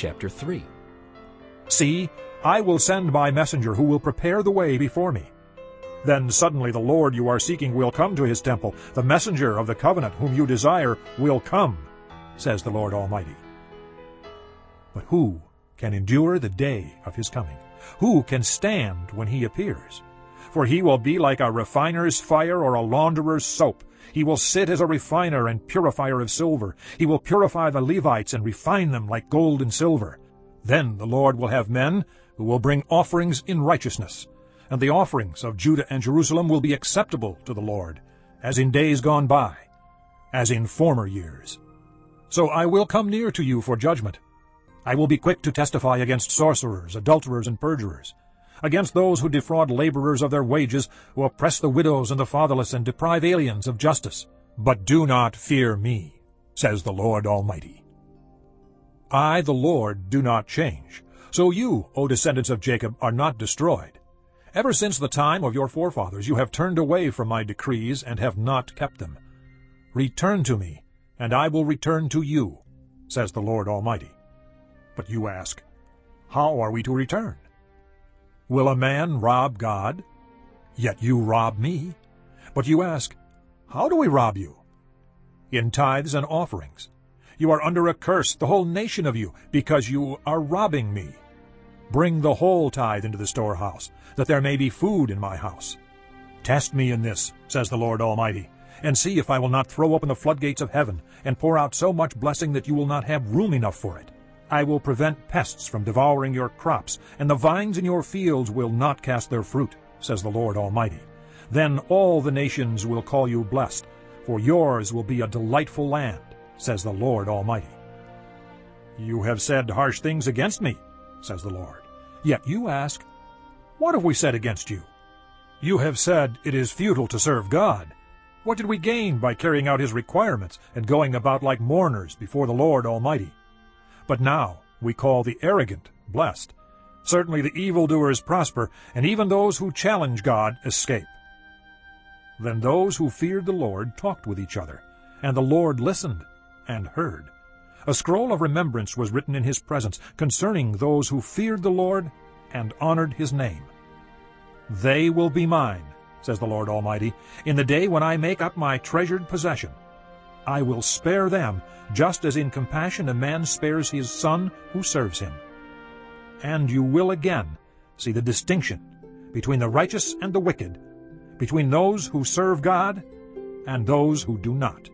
chapter 3. See, I will send my messenger who will prepare the way before me. Then suddenly the Lord you are seeking will come to his temple. The messenger of the covenant whom you desire will come, says the Lord Almighty. But who can endure the day of his coming? Who can stand when he appears? For he will be like a refiner's fire or a launderer's soap. He will sit as a refiner and purifier of silver. He will purify the Levites and refine them like gold and silver. Then the Lord will have men who will bring offerings in righteousness, and the offerings of Judah and Jerusalem will be acceptable to the Lord, as in days gone by, as in former years. So I will come near to you for judgment. I will be quick to testify against sorcerers, adulterers, and perjurers, against those who defraud laborers of their wages, who oppress the widows and the fatherless, and deprive aliens of justice. But do not fear me, says the Lord Almighty. I, the Lord, do not change. So you, O descendants of Jacob, are not destroyed. Ever since the time of your forefathers you have turned away from my decrees and have not kept them. Return to me, and I will return to you, says the Lord Almighty. But you ask, How are we to return? Will a man rob God? Yet you rob me. But you ask, How do we rob you? In tithes and offerings. You are under a curse, the whole nation of you, because you are robbing me. Bring the whole tithe into the storehouse, that there may be food in my house. Test me in this, says the Lord Almighty, and see if I will not throw open the floodgates of heaven, and pour out so much blessing that you will not have room enough for it. I will prevent pests from devouring your crops, and the vines in your fields will not cast their fruit, says the Lord Almighty. Then all the nations will call you blessed, for yours will be a delightful land, says the Lord Almighty. You have said harsh things against me, says the Lord. Yet you ask, What have we said against you? You have said it is futile to serve God. What did we gain by carrying out his requirements and going about like mourners before the Lord Almighty? But now we call the arrogant blessed. Certainly the evildoers prosper, and even those who challenge God escape. Then those who feared the Lord talked with each other, and the Lord listened and heard. A scroll of remembrance was written in his presence concerning those who feared the Lord and honored his name. They will be mine, says the Lord Almighty, in the day when I make up my treasured possession. I will spare them, just as in compassion a man spares his son who serves him. And you will again see the distinction between the righteous and the wicked, between those who serve God and those who do not.